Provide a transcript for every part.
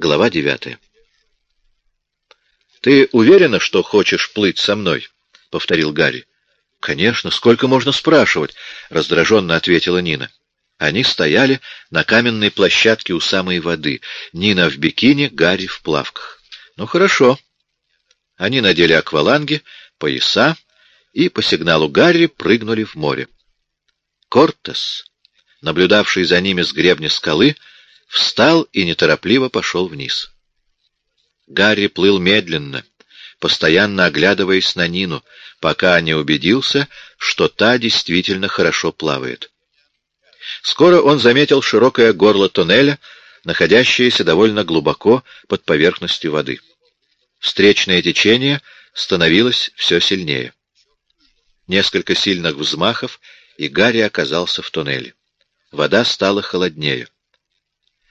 Глава девятая. «Ты уверена, что хочешь плыть со мной?» — повторил Гарри. «Конечно, сколько можно спрашивать?» — раздраженно ответила Нина. Они стояли на каменной площадке у самой воды. Нина в бикини, Гарри в плавках. «Ну, хорошо». Они надели акваланги, пояса и по сигналу Гарри прыгнули в море. Кортес, наблюдавший за ними с гребня скалы, встал и неторопливо пошел вниз. Гарри плыл медленно, постоянно оглядываясь на Нину, пока не убедился, что та действительно хорошо плавает. Скоро он заметил широкое горло туннеля, находящееся довольно глубоко под поверхностью воды. Встречное течение становилось все сильнее. Несколько сильных взмахов, и Гарри оказался в туннеле. Вода стала холоднее.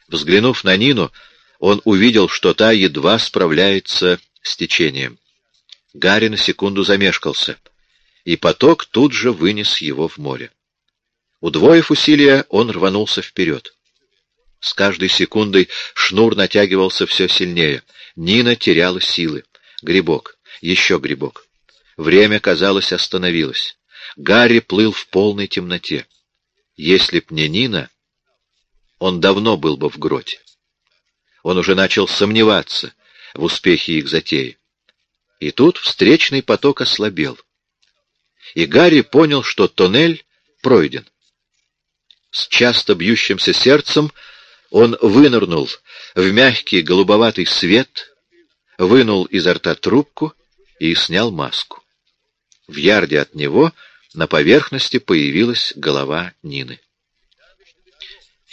Взглянув на Нину, он увидел, что та едва справляется с течением. Гарри на секунду замешкался, и поток тут же вынес его в море. Удвоив усилия, он рванулся вперед. С каждой секундой шнур натягивался все сильнее. Нина теряла силы. Грибок. Еще грибок. Время, казалось, остановилось. Гарри плыл в полной темноте. Если б не Нина, он давно был бы в гроте. Он уже начал сомневаться в успехе их затеи. И тут встречный поток ослабел. И Гарри понял, что тоннель пройден. С часто бьющимся сердцем он вынырнул в мягкий голубоватый свет, вынул изо рта трубку и снял маску. В ярде от него на поверхности появилась голова Нины.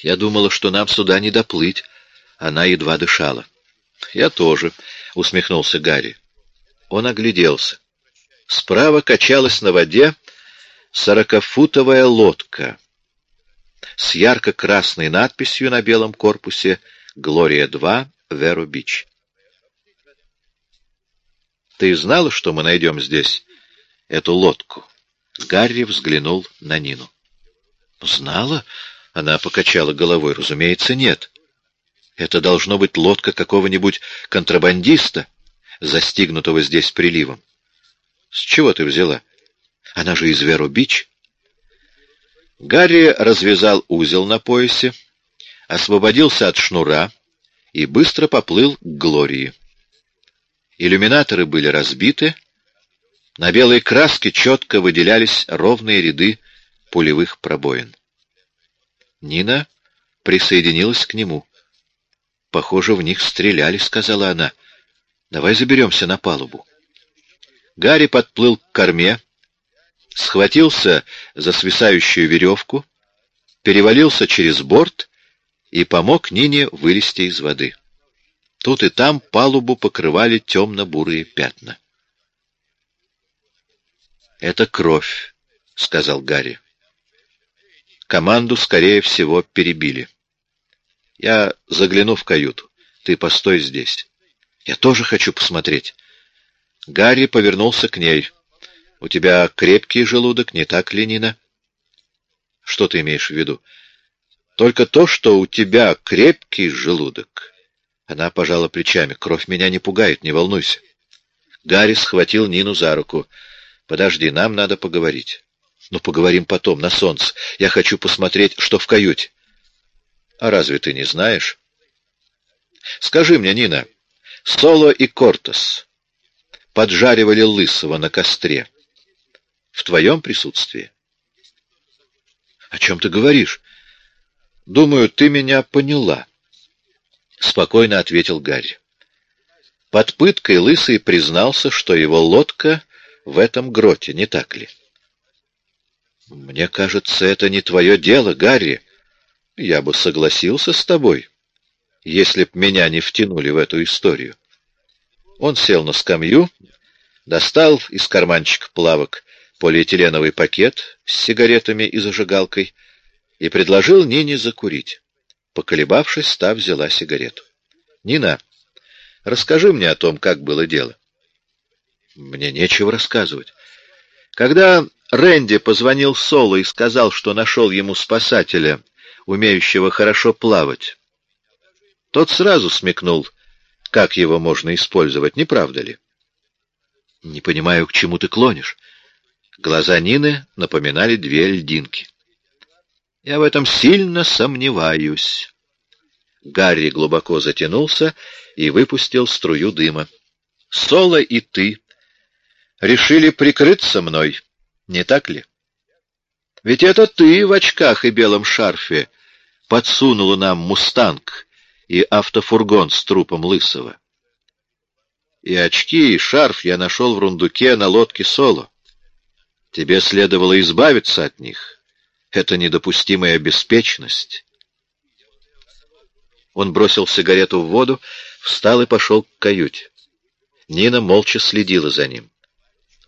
«Я думала, что нам сюда не доплыть». Она едва дышала. «Я тоже», — усмехнулся Гарри. Он огляделся. Справа качалась на воде сорокафутовая лодка — с ярко-красной надписью на белом корпусе «Глория-2, Веру-Бич». «Ты знала, что мы найдем здесь эту лодку?» Гарри взглянул на Нину. «Знала?» — она покачала головой. «Разумеется, нет. Это должно быть лодка какого-нибудь контрабандиста, застигнутого здесь приливом. С чего ты взяла? Она же из Веру-Бич». Гарри развязал узел на поясе, освободился от шнура и быстро поплыл к Глории. Иллюминаторы были разбиты, на белой краске четко выделялись ровные ряды пулевых пробоин. Нина присоединилась к нему. «Похоже, в них стреляли», — сказала она. «Давай заберемся на палубу». Гарри подплыл к корме, схватился за свисающую веревку, перевалился через борт и помог Нине вылезти из воды. Тут и там палубу покрывали темно-бурые пятна. «Это кровь», — сказал Гарри. «Команду, скорее всего, перебили. Я загляну в каюту. Ты постой здесь. Я тоже хочу посмотреть». Гарри повернулся к ней. У тебя крепкий желудок, не так ли, Нина? Что ты имеешь в виду? Только то, что у тебя крепкий желудок. Она пожала плечами. Кровь меня не пугает, не волнуйся. Гарри схватил Нину за руку. Подожди, нам надо поговорить. Ну, поговорим потом, на солнце. Я хочу посмотреть, что в каюте. А разве ты не знаешь? Скажи мне, Нина, Соло и Кортес поджаривали Лысого на костре в твоем присутствии. — О чем ты говоришь? — Думаю, ты меня поняла, — спокойно ответил Гарри. Под пыткой Лысый признался, что его лодка в этом гроте, не так ли? — Мне кажется, это не твое дело, Гарри. Я бы согласился с тобой, если б меня не втянули в эту историю. Он сел на скамью, достал из карманчика плавок полиэтиленовый пакет с сигаретами и зажигалкой и предложил Нине закурить. Поколебавшись, та взяла сигарету. «Нина, расскажи мне о том, как было дело». «Мне нечего рассказывать. Когда Рэнди позвонил Соло и сказал, что нашел ему спасателя, умеющего хорошо плавать, Тот сразу смекнул, как его можно использовать, не правда ли? Не понимаю, к чему ты клонишь. Глаза Нины напоминали две льдинки. Я в этом сильно сомневаюсь. Гарри глубоко затянулся и выпустил струю дыма. Соло и ты решили прикрыться мной, не так ли? Ведь это ты в очках и белом шарфе подсунула нам «Мустанг» и автофургон с трупом Лысого. И очки, и шарф я нашел в рундуке на лодке Соло. Тебе следовало избавиться от них. Это недопустимая беспечность. Он бросил сигарету в воду, встал и пошел к каюте. Нина молча следила за ним.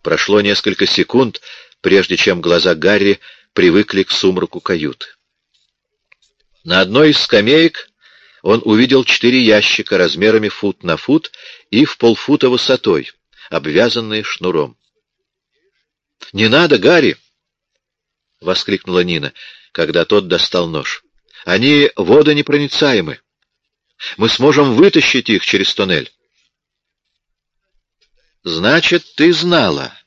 Прошло несколько секунд, прежде чем глаза Гарри привыкли к сумраку каюты. На одной из скамеек он увидел четыре ящика размерами фут на фут и в полфута высотой, обвязанные шнуром. — Не надо, Гарри! — воскликнула Нина, когда тот достал нож. — Они водонепроницаемы. Мы сможем вытащить их через туннель. — Значит, ты знала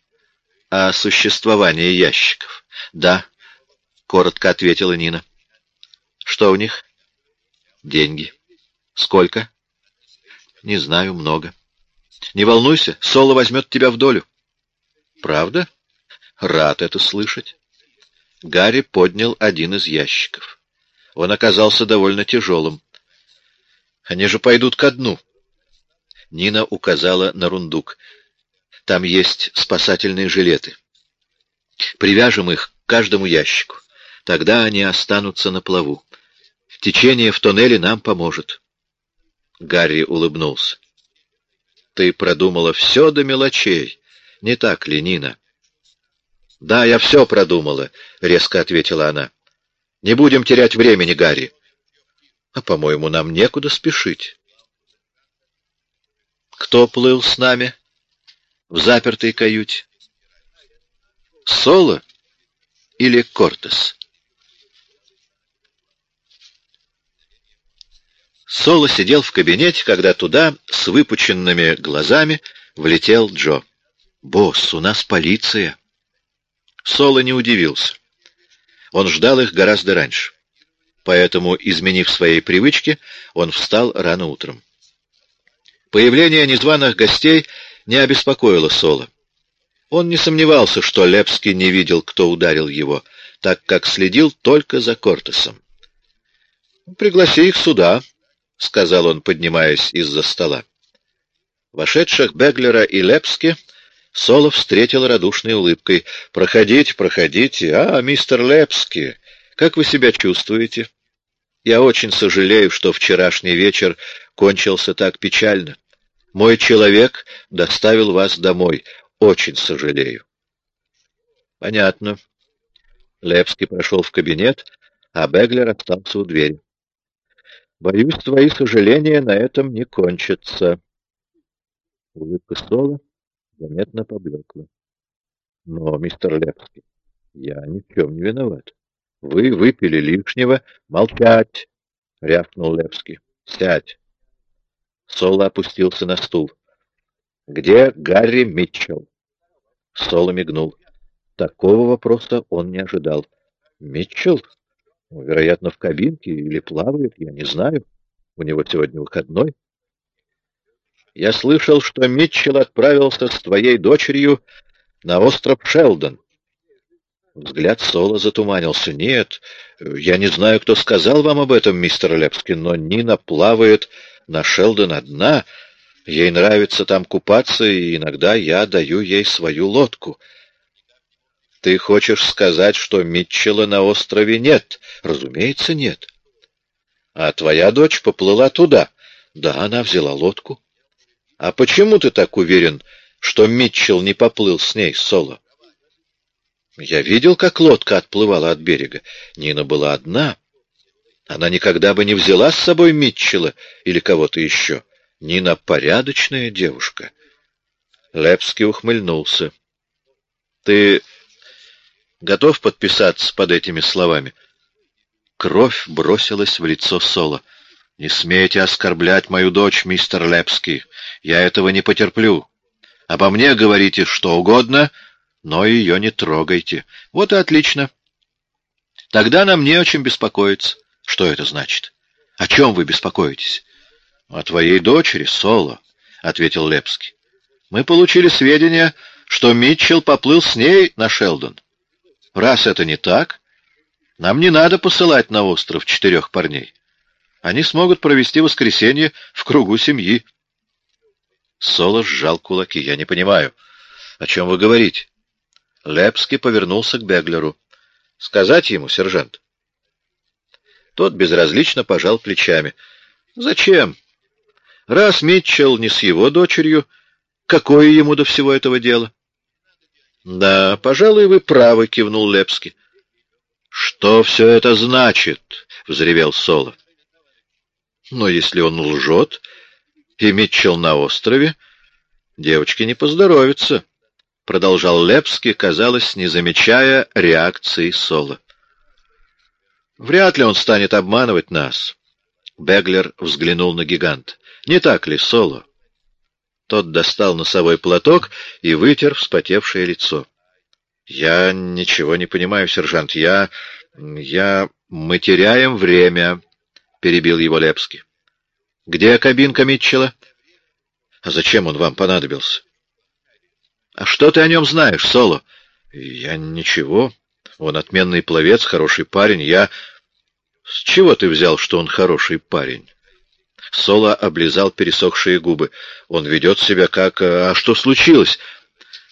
о существовании ящиков? — Да, — коротко ответила Нина. — Что у них? — Деньги. — Сколько? — Не знаю, много. — Не волнуйся, Соло возьмет тебя в долю. — Правда? — Рад это слышать. Гарри поднял один из ящиков. Он оказался довольно тяжелым. Они же пойдут ко дну. Нина указала на рундук. Там есть спасательные жилеты. Привяжем их к каждому ящику. Тогда они останутся на плаву. Течение в тоннеле нам поможет. Гарри улыбнулся. Ты продумала все до мелочей, не так ли, Нина? Да, я все продумала, резко ответила она. Не будем терять времени, Гарри. А, по-моему, нам некуда спешить. Кто плыл с нами в запертой каюте? Соло или Кортес? Соло сидел в кабинете, когда туда с выпученными глазами влетел Джо. «Босс, у нас полиция!» Соло не удивился. Он ждал их гораздо раньше. Поэтому, изменив свои привычки, он встал рано утром. Появление незваных гостей не обеспокоило Соло. Он не сомневался, что Лепский не видел, кто ударил его, так как следил только за Кортесом. «Пригласи их сюда», — сказал он, поднимаясь из-за стола. Вошедших Беглера и Лепски Соло встретил радушной улыбкой. «Проходите, проходите. А, мистер Лепски, как вы себя чувствуете? Я очень сожалею, что вчерашний вечер кончился так печально. Мой человек доставил вас домой. Очень сожалею. Понятно. Лепский прошел в кабинет, а Беглер остался у двери. Боюсь, твои сожаления на этом не кончатся. Улыбка Стола заметно поблекла. Но, мистер Лепский, я ни в чем не виноват. Вы выпили лишнего. Молчать! — рявкнул Левский. — Сядь. Соло опустился на стул. — Где Гарри Митчелл? Соло мигнул. Такого вопроса он не ожидал. — Митчелл? Вероятно, в кабинке или плавает, я не знаю. У него сегодня выходной. Я слышал, что Митчелл отправился с твоей дочерью на остров Шелдон. Взгляд Соло затуманился. «Нет, я не знаю, кто сказал вам об этом, мистер Лепский, но Нина плавает на Шелдон одна. Ей нравится там купаться, и иногда я даю ей свою лодку». «Ты хочешь сказать, что Митчелла на острове нет?» «Разумеется, нет». «А твоя дочь поплыла туда?» «Да, она взяла лодку». «А почему ты так уверен, что Митчелл не поплыл с ней, Соло?» Я видел, как лодка отплывала от берега. Нина была одна. Она никогда бы не взяла с собой Митчелла или кого-то еще. Нина порядочная девушка. Лепский ухмыльнулся. — Ты готов подписаться под этими словами? Кровь бросилась в лицо Соло. — «Не смейте оскорблять мою дочь, мистер Лепский. Я этого не потерплю. Обо мне говорите что угодно, но ее не трогайте. Вот и отлично. Тогда нам не о чем беспокоиться. Что это значит? О чем вы беспокоитесь? О твоей дочери, Соло, — ответил Лепский. Мы получили сведения, что Митчелл поплыл с ней на Шелдон. Раз это не так, нам не надо посылать на остров четырех парней. Они смогут провести воскресенье в кругу семьи. Соло сжал кулаки. Я не понимаю, о чем вы говорите. Лепский повернулся к Беглеру. Сказать ему, сержант? Тот безразлично пожал плечами. Зачем? Раз Митчелл не с его дочерью, какое ему до всего этого дела? Да, пожалуй, вы правы, кивнул Лепский. Что все это значит? взревел Соло. Но если он лжет, и Митчелл на острове, девочке не поздоровится, — продолжал Лепский, казалось, не замечая реакции Соло. Вряд ли он станет обманывать нас. Беглер взглянул на гигант. Не так ли, Соло? Тот достал носовой платок и вытер вспотевшее лицо. Я ничего не понимаю, сержант. Я... я... Мы теряем время, — перебил его Лепский. — Где кабинка Митчелла? — А зачем он вам понадобился? — А что ты о нем знаешь, Соло? — Я ничего. Он отменный пловец, хороший парень. Я... С чего ты взял, что он хороший парень? Соло облизал пересохшие губы. Он ведет себя как... А что случилось?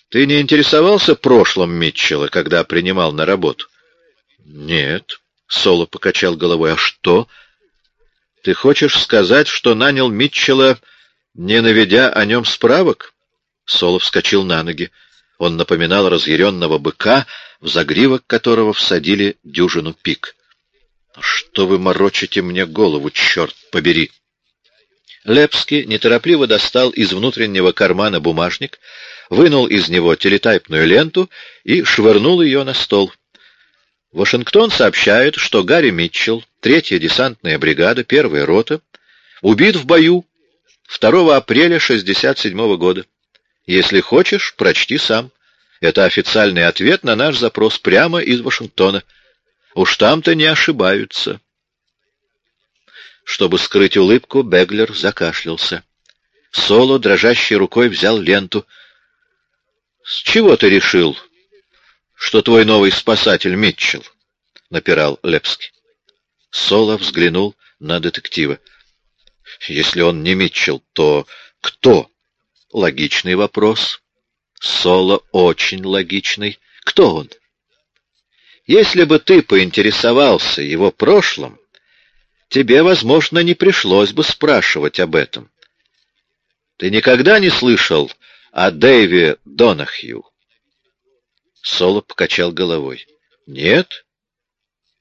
Ты не интересовался прошлым Митчелла, когда принимал на работу? Нет. Соло покачал головой. А что? Ты хочешь сказать, что нанял Митчелла, не наведя о нем справок? Соло вскочил на ноги. Он напоминал разъяренного быка, в загривок которого всадили дюжину пик. «Что вы морочите мне голову, черт побери!» Лепский неторопливо достал из внутреннего кармана бумажник, вынул из него телетайпную ленту и швырнул ее на стол. Вашингтон сообщает, что Гарри Митчелл, третья десантная бригада, первая рота, убит в бою 2 апреля 67 года. Если хочешь, прочти сам. Это официальный ответ на наш запрос прямо из Вашингтона. Уж там-то не ошибаются. Чтобы скрыть улыбку, Беглер закашлялся. Соло дрожащей рукой взял ленту. — С чего ты решил, что твой новый спасатель Митчелл? — напирал Лепский. Соло взглянул на детектива. — Если он не Митчелл, то кто? — Логичный вопрос. Соло очень логичный. Кто он? Если бы ты поинтересовался его прошлым, тебе, возможно, не пришлось бы спрашивать об этом. Ты никогда не слышал о Дэйве Донахью? Соло покачал головой. Нет?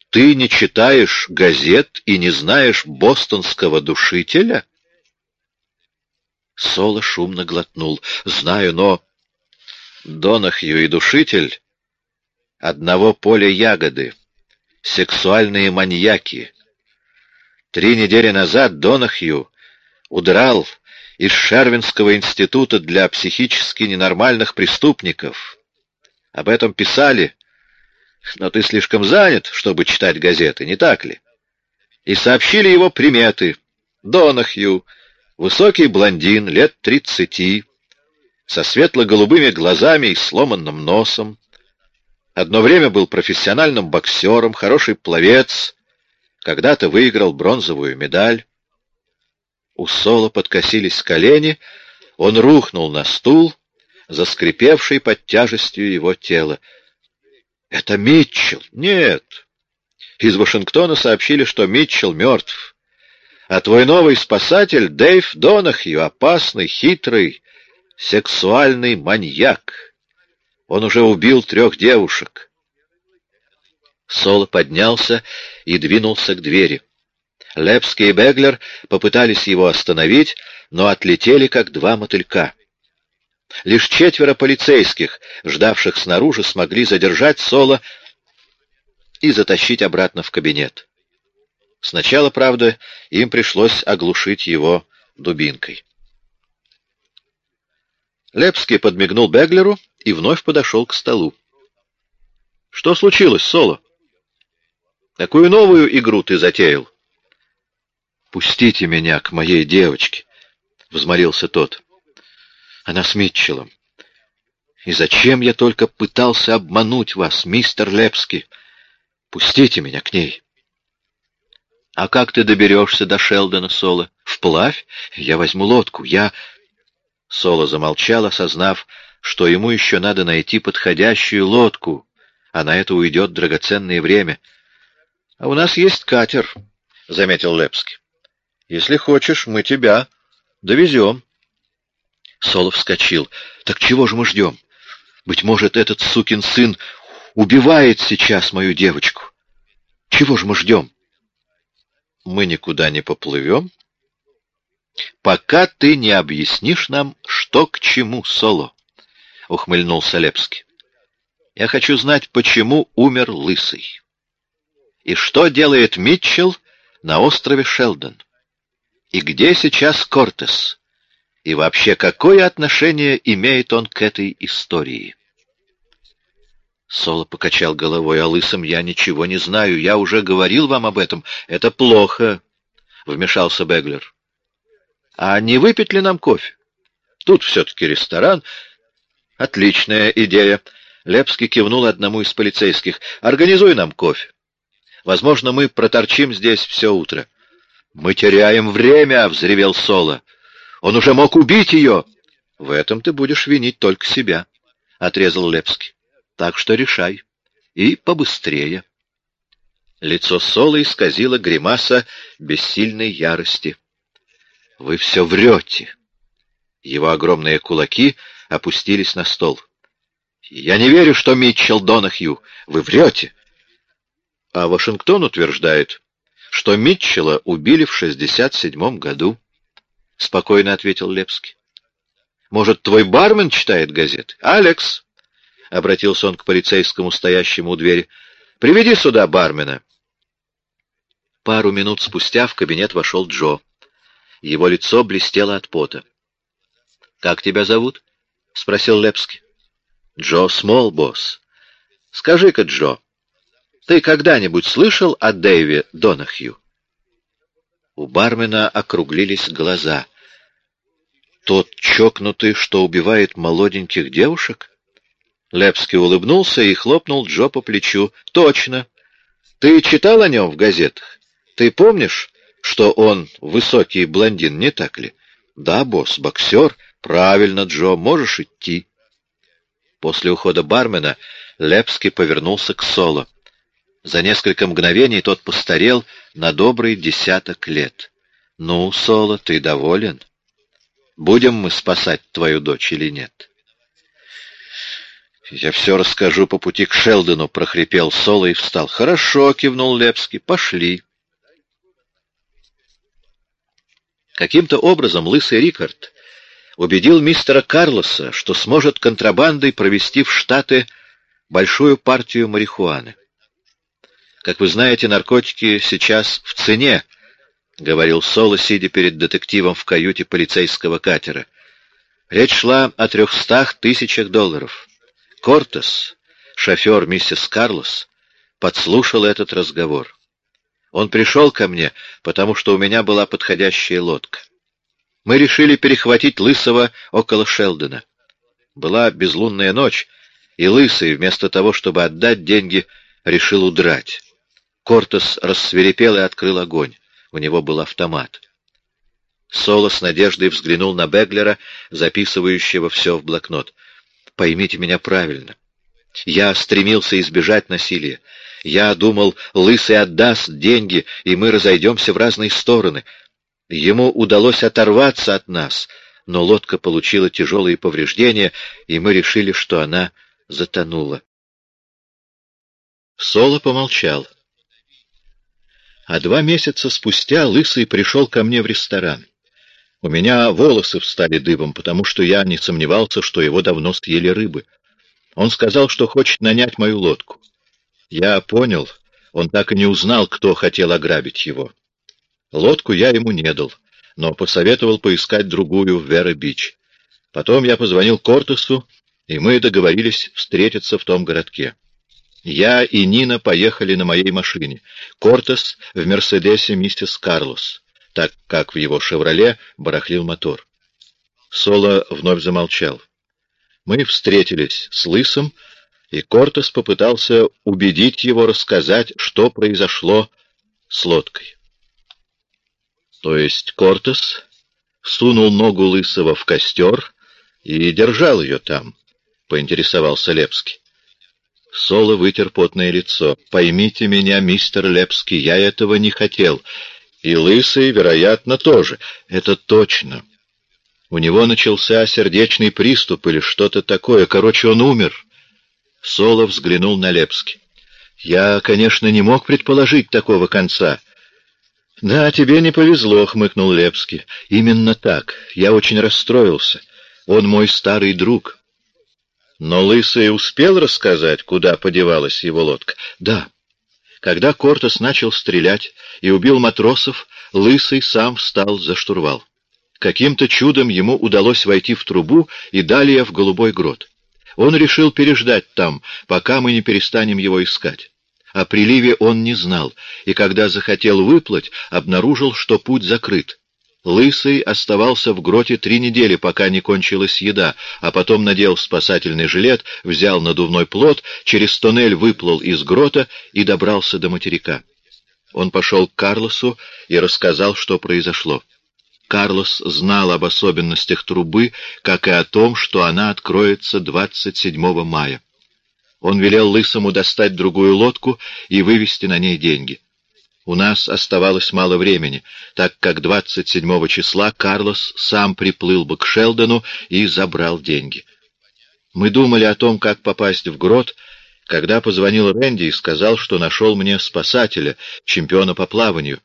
Ты не читаешь газет и не знаешь бостонского душителя? Соло шумно глотнул. Знаю, но... Донахью и душитель — одного поля ягоды, сексуальные маньяки, Три недели назад Донахью удрал из Шервинского института для психически ненормальных преступников. Об этом писали, но ты слишком занят, чтобы читать газеты, не так ли? И сообщили его приметы. Донахью, высокий блондин, лет тридцати, со светло-голубыми глазами и сломанным носом. Одно время был профессиональным боксером, хороший пловец, когда-то выиграл бронзовую медаль. У Соло подкосились колени, он рухнул на стул, заскрипевший под тяжестью его тела. «Это Митчелл!» «Нет!» Из Вашингтона сообщили, что Митчелл мертв. А твой новый спасатель — Дэйв Донахью, опасный, хитрый, сексуальный маньяк. Он уже убил трех девушек. Соло поднялся и двинулся к двери. Лепский и Беглер попытались его остановить, но отлетели, как два мотылька. Лишь четверо полицейских, ждавших снаружи, смогли задержать Соло и затащить обратно в кабинет. Сначала, правда, им пришлось оглушить его дубинкой. Лепский подмигнул Беглеру и вновь подошел к столу. — Что случилось, Соло? Какую новую игру ты затеял? — Пустите меня к моей девочке, — взмолился тот. — Она с Митчеллом. И зачем я только пытался обмануть вас, мистер Лепский? Пустите меня к ней. — А как ты доберешься до Шелдона, Соло? Вплавь? Я возьму лодку. Я... Соло замолчал, осознав, что ему еще надо найти подходящую лодку, а на это уйдет драгоценное время. — А у нас есть катер, — заметил Лепский. — Если хочешь, мы тебя довезем. Соло вскочил. — Так чего же мы ждем? Быть может, этот сукин сын убивает сейчас мою девочку. Чего же мы ждем? — Мы никуда не поплывем, пока ты не объяснишь нам, что к чему, Соло, — ухмыльнулся Лепский. Я хочу знать, почему умер Лысый. И что делает Митчелл на острове Шелдон? И где сейчас Кортес? И вообще, какое отношение имеет он к этой истории? Соло покачал головой. О Лысом я ничего не знаю. Я уже говорил вам об этом. Это плохо, — вмешался Беглер. А не выпить ли нам кофе? Тут все-таки ресторан. Отличная идея. Лепский кивнул одному из полицейских. Организуй нам кофе. Возможно, мы проторчим здесь все утро. Мы теряем время, — взревел Соло. Он уже мог убить ее. В этом ты будешь винить только себя, — отрезал Лепский. Так что решай. И побыстрее. Лицо Соло исказило гримаса бессильной ярости. Вы все врете. Его огромные кулаки опустились на стол. Я не верю, что Митчелл Донахью. Вы врете. А Вашингтон утверждает, что Митчелла убили в 67-м году. Спокойно ответил Лепский. Может, твой бармен читает газеты? Алекс, — обратился он к полицейскому, стоящему у двери, — приведи сюда бармена. Пару минут спустя в кабинет вошел Джо. Его лицо блестело от пота. — Как тебя зовут? — спросил Лепский. — Джо Смол, босс. Скажи-ка, Джо, ты когда-нибудь слышал о Дэйве Донахью? У бармена округлились глаза. Тот чокнутый, что убивает молоденьких девушек? Лепский улыбнулся и хлопнул Джо по плечу. — Точно. Ты читал о нем в газетах? Ты помнишь, что он высокий блондин, не так ли? Да, босс, боксер. Правильно, Джо, можешь идти. После ухода бармена Лепский повернулся к Соло. За несколько мгновений тот постарел на добрый десяток лет. «Ну, Соло, ты доволен? Будем мы спасать твою дочь или нет?» «Я все расскажу по пути к Шелдону», — прохрипел Соло и встал. «Хорошо», — кивнул Лепский, — «пошли». Каким-то образом лысый Рикард убедил мистера Карлоса, что сможет контрабандой провести в Штаты большую партию марихуаны. «Как вы знаете, наркотики сейчас в цене», — говорил Соло, сидя перед детективом в каюте полицейского катера. Речь шла о трехстах тысячах долларов. Кортес, шофер миссис Карлос, подслушал этот разговор. Он пришел ко мне, потому что у меня была подходящая лодка. Мы решили перехватить Лысого около Шелдона. Была безлунная ночь, и Лысый, вместо того, чтобы отдать деньги, решил удрать. Кортес рассверепел и открыл огонь. У него был автомат. Соло с надеждой взглянул на Беглера, записывающего все в блокнот. «Поймите меня правильно. Я стремился избежать насилия. Я думал, Лысый отдаст деньги, и мы разойдемся в разные стороны. Ему удалось оторваться от нас, но лодка получила тяжелые повреждения, и мы решили, что она затонула. Соло помолчал. А два месяца спустя Лысый пришел ко мне в ресторан. У меня волосы встали дыбом, потому что я не сомневался, что его давно съели рыбы. Он сказал, что хочет нанять мою лодку. Я понял, Он так и не узнал, кто хотел ограбить его. Лодку я ему не дал, но посоветовал поискать другую в Вера-Бич. Потом я позвонил Кортесу, и мы договорились встретиться в том городке. Я и Нина поехали на моей машине. Кортес в «Мерседесе» миссис Карлос, так как в его «Шевроле» барахлил мотор. Соло вновь замолчал. Мы встретились с Лысым, и Кортес попытался убедить его рассказать, что произошло с лодкой. То есть Кортес сунул ногу Лысого в костер и держал ее там, — поинтересовался Лепский. Соло вытер потное лицо. «Поймите меня, мистер Лепский, я этого не хотел. И Лысый, вероятно, тоже. Это точно. У него начался сердечный приступ или что-то такое. Короче, он умер». Соло взглянул на Лепский. «Я, конечно, не мог предположить такого конца». «Да, тебе не повезло», — хмыкнул Лепский. «Именно так. Я очень расстроился. Он мой старый друг». Но Лысый успел рассказать, куда подевалась его лодка? Да. Когда Кортес начал стрелять и убил матросов, Лысый сам встал за штурвал. Каким-то чудом ему удалось войти в трубу и далее в голубой грот. Он решил переждать там, пока мы не перестанем его искать. О приливе он не знал, и когда захотел выплыть, обнаружил, что путь закрыт. Лысый оставался в гроте три недели, пока не кончилась еда, а потом надел спасательный жилет, взял надувной плот, через тоннель выплыл из грота и добрался до материка. Он пошел к Карлосу и рассказал, что произошло. Карлос знал об особенностях трубы, как и о том, что она откроется 27 мая. Он велел Лысому достать другую лодку и вывести на ней деньги. У нас оставалось мало времени, так как 27 числа Карлос сам приплыл бы к Шелдону и забрал деньги. Мы думали о том, как попасть в грот, когда позвонил Рэнди и сказал, что нашел мне спасателя, чемпиона по плаванию.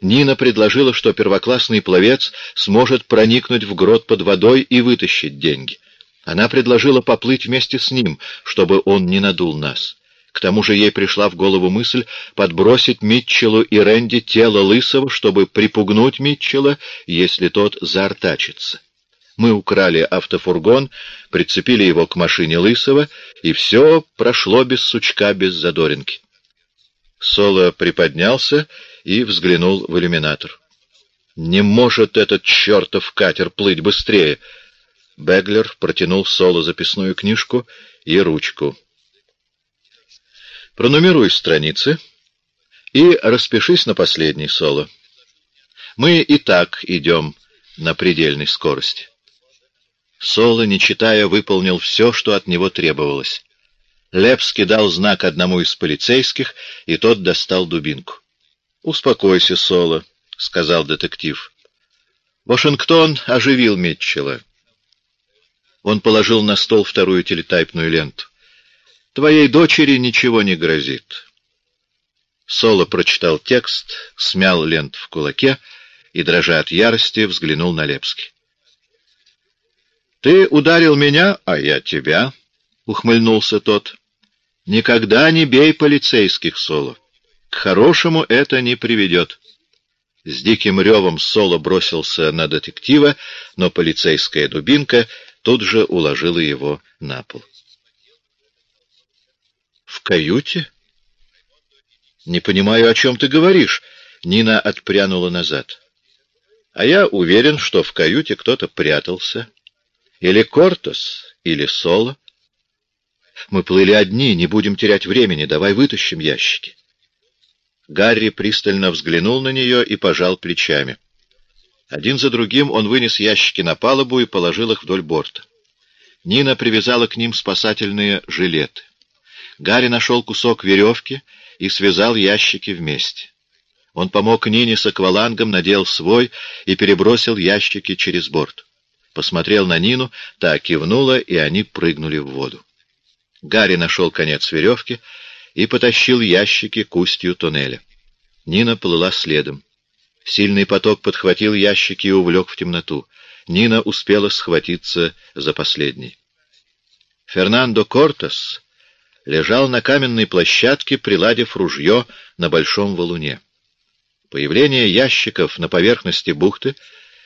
Нина предложила, что первоклассный пловец сможет проникнуть в грот под водой и вытащить деньги. Она предложила поплыть вместе с ним, чтобы он не надул нас. К тому же ей пришла в голову мысль подбросить Митчеллу и Рэнди тело Лысого, чтобы припугнуть Митчелла, если тот заортачится. Мы украли автофургон, прицепили его к машине Лысого, и все прошло без сучка, без задоринки. Соло приподнялся и взглянул в иллюминатор. «Не может этот чертов катер плыть быстрее!» Беглер протянул Соло записную книжку и ручку. Пронумеруй страницы и распишись на последней соло. Мы и так идем на предельной скорости. Соло, не читая, выполнил все, что от него требовалось. Лепский дал знак одному из полицейских, и тот достал дубинку. «Успокойся, Соло», — сказал детектив. Вашингтон оживил Митчелла. Он положил на стол вторую телетайпную ленту. Твоей дочери ничего не грозит. Соло прочитал текст, смял лент в кулаке и, дрожа от ярости, взглянул на Лепский. «Ты ударил меня, а я тебя», — ухмыльнулся тот. «Никогда не бей полицейских, Соло. К хорошему это не приведет». С диким ревом Соло бросился на детектива, но полицейская дубинка тут же уложила его на пол. В каюте? Не понимаю, о чем ты говоришь. Нина отпрянула назад. А я уверен, что в каюте кто-то прятался. Или Кортос, или Соло. Мы плыли одни, не будем терять времени, давай вытащим ящики. Гарри пристально взглянул на нее и пожал плечами. Один за другим он вынес ящики на палубу и положил их вдоль борта. Нина привязала к ним спасательные жилеты. Гарри нашел кусок веревки и связал ящики вместе. Он помог Нине с аквалангом, надел свой и перебросил ящики через борт. Посмотрел на Нину, та кивнула, и они прыгнули в воду. Гарри нашел конец веревки и потащил ящики к устью туннеля. Нина плыла следом. Сильный поток подхватил ящики и увлек в темноту. Нина успела схватиться за последний. Фернандо Кортес лежал на каменной площадке, приладив ружье на большом валуне. Появление ящиков на поверхности бухты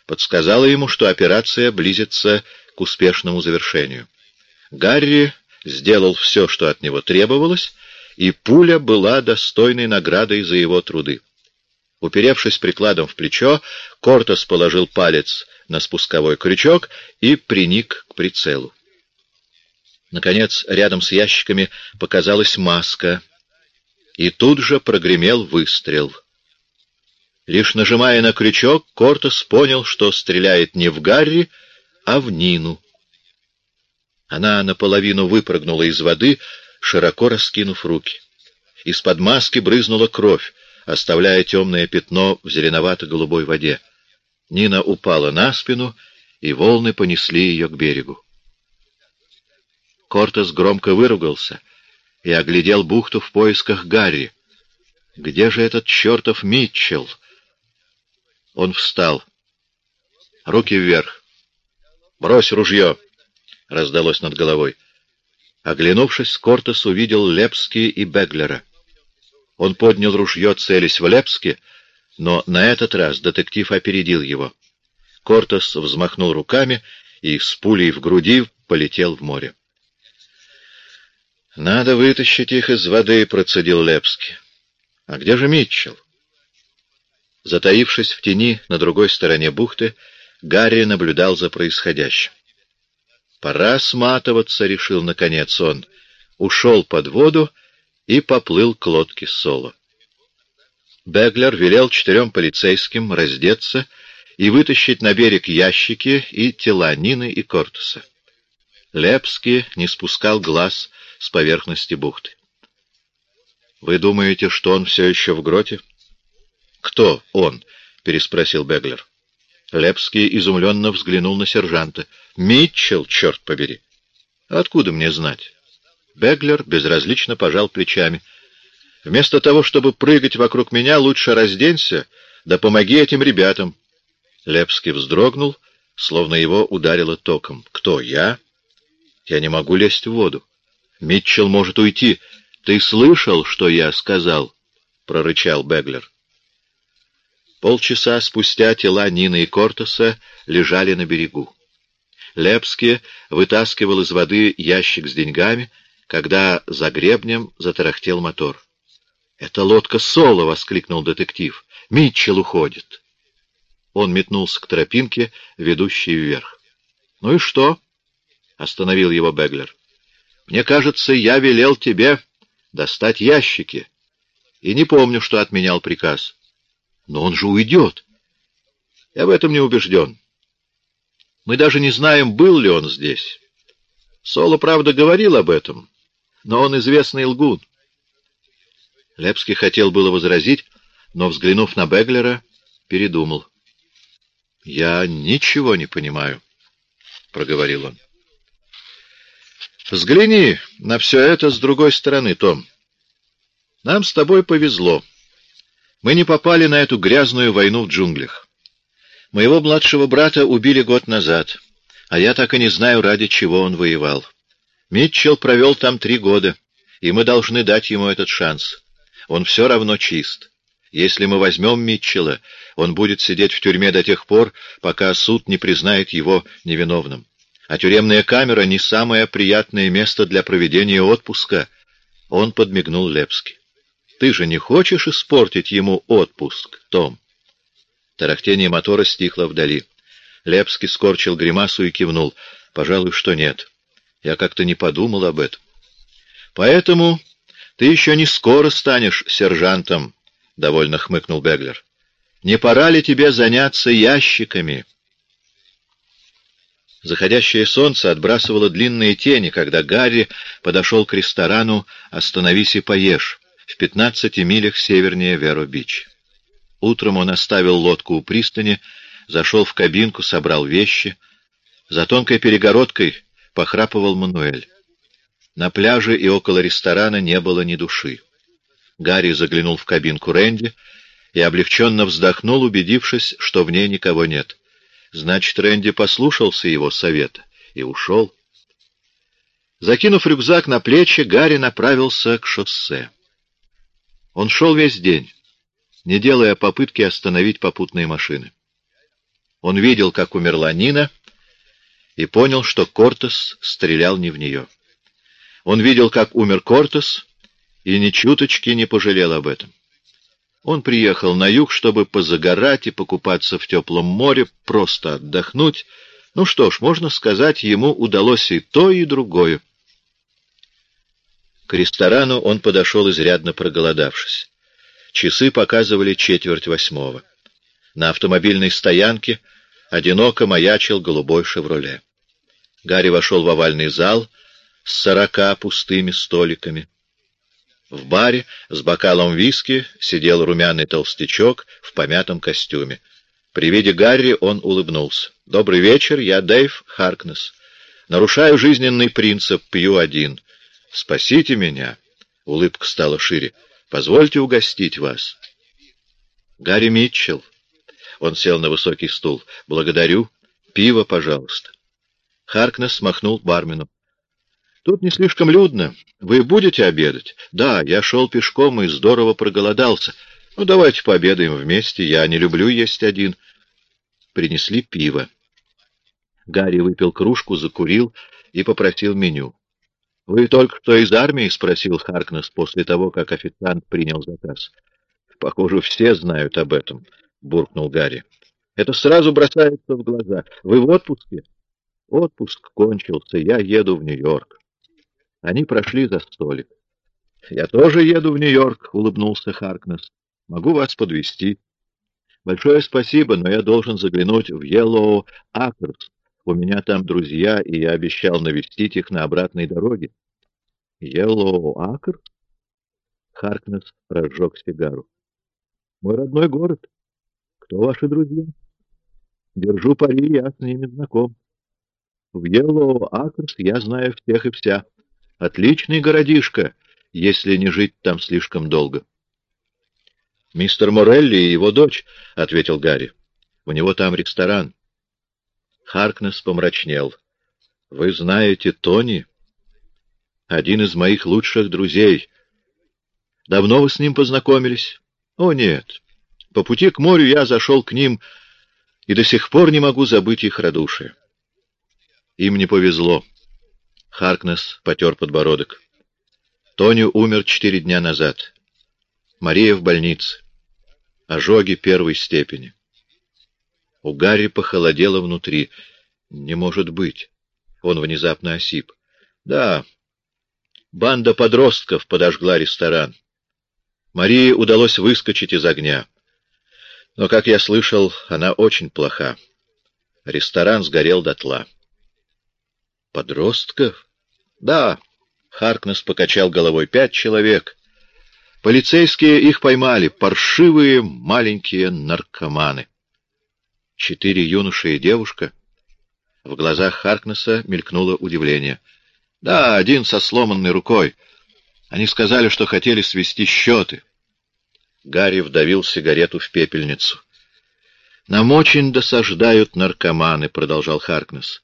подсказало ему, что операция близится к успешному завершению. Гарри сделал все, что от него требовалось, и пуля была достойной наградой за его труды. Уперевшись прикладом в плечо, Кортос положил палец на спусковой крючок и приник к прицелу. Наконец, рядом с ящиками показалась маска, и тут же прогремел выстрел. Лишь нажимая на крючок, Кортос понял, что стреляет не в Гарри, а в Нину. Она наполовину выпрыгнула из воды, широко раскинув руки. Из-под маски брызнула кровь, оставляя темное пятно в зеленовато-голубой воде. Нина упала на спину, и волны понесли ее к берегу. Кортес громко выругался и оглядел бухту в поисках Гарри. «Где же этот чертов Митчелл?» Он встал. «Руки вверх! Брось ружье!» — раздалось над головой. Оглянувшись, Кортес увидел Лепски и Беглера. Он поднял ружье, целясь в Лепски, но на этот раз детектив опередил его. Кортес взмахнул руками и с пулей в груди полетел в море. «Надо вытащить их из воды», — процедил Лепский. «А где же Митчелл?» Затаившись в тени на другой стороне бухты, Гарри наблюдал за происходящим. «Пора сматываться», — решил наконец он. Ушел под воду и поплыл к лодке Соло. Беглер велел четырем полицейским раздеться и вытащить на берег ящики и тела Нины и Кортеса. Лепский не спускал глаз с поверхности бухты. «Вы думаете, что он все еще в гроте?» «Кто он?» — переспросил Беглер. Лепский изумленно взглянул на сержанта. «Митчелл, черт побери!» «Откуда мне знать?» Беглер безразлично пожал плечами. «Вместо того, чтобы прыгать вокруг меня, лучше разденься, да помоги этим ребятам». Лепский вздрогнул, словно его ударило током. «Кто, я?» «Я не могу лезть в воду». Митчелл может уйти. Ты слышал, что я сказал? — прорычал Беглер. Полчаса спустя тела Нины и Кортеса лежали на берегу. Лепский вытаскивал из воды ящик с деньгами, когда за гребнем затарахтел мотор. «Это лодка Соло!» — воскликнул детектив. «Митчелл уходит!» Он метнулся к тропинке, ведущей вверх. «Ну и что?» — остановил его Беглер. Мне кажется, я велел тебе достать ящики. И не помню, что отменял приказ. Но он же уйдет. Я в этом не убежден. Мы даже не знаем, был ли он здесь. Соло, правда, говорил об этом, но он известный лгун. Лепский хотел было возразить, но, взглянув на Беглера, передумал. — Я ничего не понимаю, — проговорил он. Взгляни на все это с другой стороны, Том. Нам с тобой повезло. Мы не попали на эту грязную войну в джунглях. Моего младшего брата убили год назад, а я так и не знаю, ради чего он воевал. Митчелл провел там три года, и мы должны дать ему этот шанс. Он все равно чист. Если мы возьмем Митчелла, он будет сидеть в тюрьме до тех пор, пока суд не признает его невиновным. А тюремная камера не самое приятное место для проведения отпуска. Он подмигнул Лепски. Ты же не хочешь испортить ему отпуск, Том? Тарахтение мотора стихло вдали. Лепский скорчил гримасу и кивнул. Пожалуй, что нет. Я как-то не подумал об этом. Поэтому ты еще не скоро станешь сержантом, — довольно хмыкнул Беглер. Не пора ли тебе заняться ящиками? Заходящее солнце отбрасывало длинные тени, когда Гарри подошел к ресторану «Остановись и поешь» в пятнадцати милях севернее Веро-Бич. Утром он оставил лодку у пристани, зашел в кабинку, собрал вещи. За тонкой перегородкой похрапывал Мануэль. На пляже и около ресторана не было ни души. Гарри заглянул в кабинку Рэнди и облегченно вздохнул, убедившись, что в ней никого нет. Значит, Рэнди послушался его совета и ушел. Закинув рюкзак на плечи, Гарри направился к шоссе. Он шел весь день, не делая попытки остановить попутные машины. Он видел, как умерла Нина, и понял, что Кортес стрелял не в нее. Он видел, как умер Кортес, и ни чуточки не пожалел об этом. Он приехал на юг, чтобы позагорать и покупаться в теплом море, просто отдохнуть. Ну что ж, можно сказать, ему удалось и то, и другое. К ресторану он подошел изрядно проголодавшись. Часы показывали четверть восьмого. На автомобильной стоянке одиноко маячил голубой «Шевроле». Гарри вошел в овальный зал с сорока пустыми столиками. В баре с бокалом виски сидел румяный толстячок в помятом костюме. При виде Гарри он улыбнулся. «Добрый вечер, я Дэйв Харкнес. Нарушаю жизненный принцип, пью один. Спасите меня!» Улыбка стала шире. «Позвольте угостить вас». «Гарри Митчелл». Он сел на высокий стул. «Благодарю. Пиво, пожалуйста». Харкнес смахнул бармену. «Тут не слишком людно. Вы будете обедать?» «Да, я шел пешком и здорово проголодался. Ну, давайте пообедаем вместе. Я не люблю есть один». Принесли пиво. Гарри выпил кружку, закурил и попросил меню. — Вы только что из армии? — спросил Харкнес после того, как официант принял заказ. — Похоже, все знают об этом, — буркнул Гарри. — Это сразу бросается в глаза. Вы в отпуске? — Отпуск кончился, я еду в Нью-Йорк. Они прошли за столик. — Я тоже еду в Нью-Йорк, — улыбнулся Харкнес. — Могу вас подвести. Большое спасибо, но я должен заглянуть в Yellow Acres у меня там друзья, и я обещал навестить их на обратной дороге. Йеллоу Акр? Харкнес разжег сигару. Мой родной город. Кто ваши друзья? Держу пари, я с ними знаком. В Йеллоу Акрс я знаю всех и вся. Отличный городишко, если не жить там слишком долго. Мистер Морелли и его дочь, — ответил Гарри. У него там ресторан. Харкнес помрачнел. — Вы знаете Тони? Один из моих лучших друзей. Давно вы с ним познакомились? О, нет. По пути к морю я зашел к ним и до сих пор не могу забыть их радушие. Им не повезло. Харкнес потер подбородок. Тони умер четыре дня назад. Мария в больнице. Ожоги первой степени. У Гарри похолодело внутри. Не может быть. Он внезапно осип. Да, банда подростков подожгла ресторан. Марии удалось выскочить из огня. Но, как я слышал, она очень плоха. Ресторан сгорел дотла. Подростков? Да. Харкнес покачал головой. Пять человек. Полицейские их поймали. Паршивые маленькие наркоманы. Четыре юноши и девушка. В глазах Харкнесса мелькнуло удивление. Да, один со сломанной рукой. Они сказали, что хотели свести счеты. Гарри вдавил сигарету в пепельницу. «Нам очень досаждают наркоманы», — продолжал Харкнесс.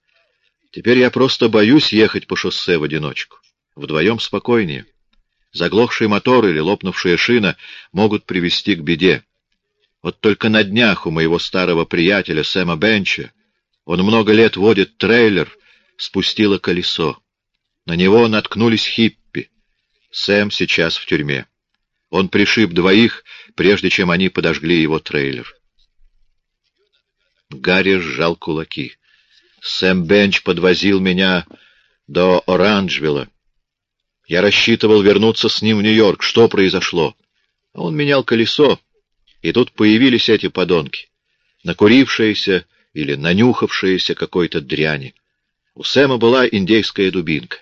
«Теперь я просто боюсь ехать по шоссе в одиночку. Вдвоем спокойнее. Заглохший мотор или лопнувшая шина могут привести к беде. Вот только на днях у моего старого приятеля Сэма Бенча, он много лет водит трейлер, спустило колесо. На него наткнулись хиппи. Сэм сейчас в тюрьме. Он пришиб двоих, прежде чем они подожгли его трейлер. Гарри сжал кулаки. Сэм Бенч подвозил меня до Оранжвилла. Я рассчитывал вернуться с ним в Нью-Йорк. Что произошло? Он менял колесо. И тут появились эти подонки, накурившиеся или нанюхавшиеся какой-то дряни. У Сэма была индейская дубинка.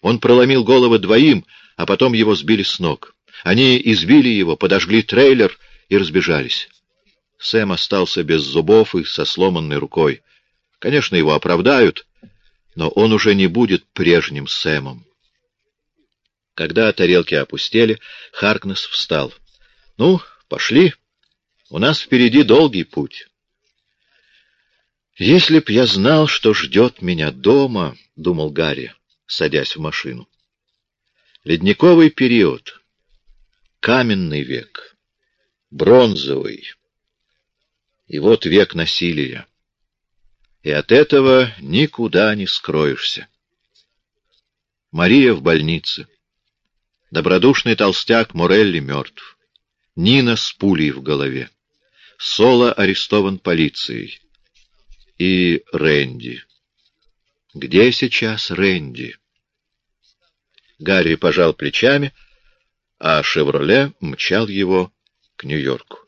Он проломил головы двоим, а потом его сбили с ног. Они избили его, подожгли трейлер и разбежались. Сэм остался без зубов и со сломанной рукой. Конечно, его оправдают, но он уже не будет прежним Сэмом. Когда тарелки опустели, Харкнес встал. — Ну, пошли. У нас впереди долгий путь. «Если б я знал, что ждет меня дома, — думал Гарри, садясь в машину. Ледниковый период, каменный век, бронзовый, и вот век насилия. И от этого никуда не скроешься. Мария в больнице. Добродушный толстяк Морелли мертв. Нина с пулей в голове. Соло арестован полицией. И Рэнди. Где сейчас Рэнди? Гарри пожал плечами, а «Шевроле» мчал его к Нью-Йорку.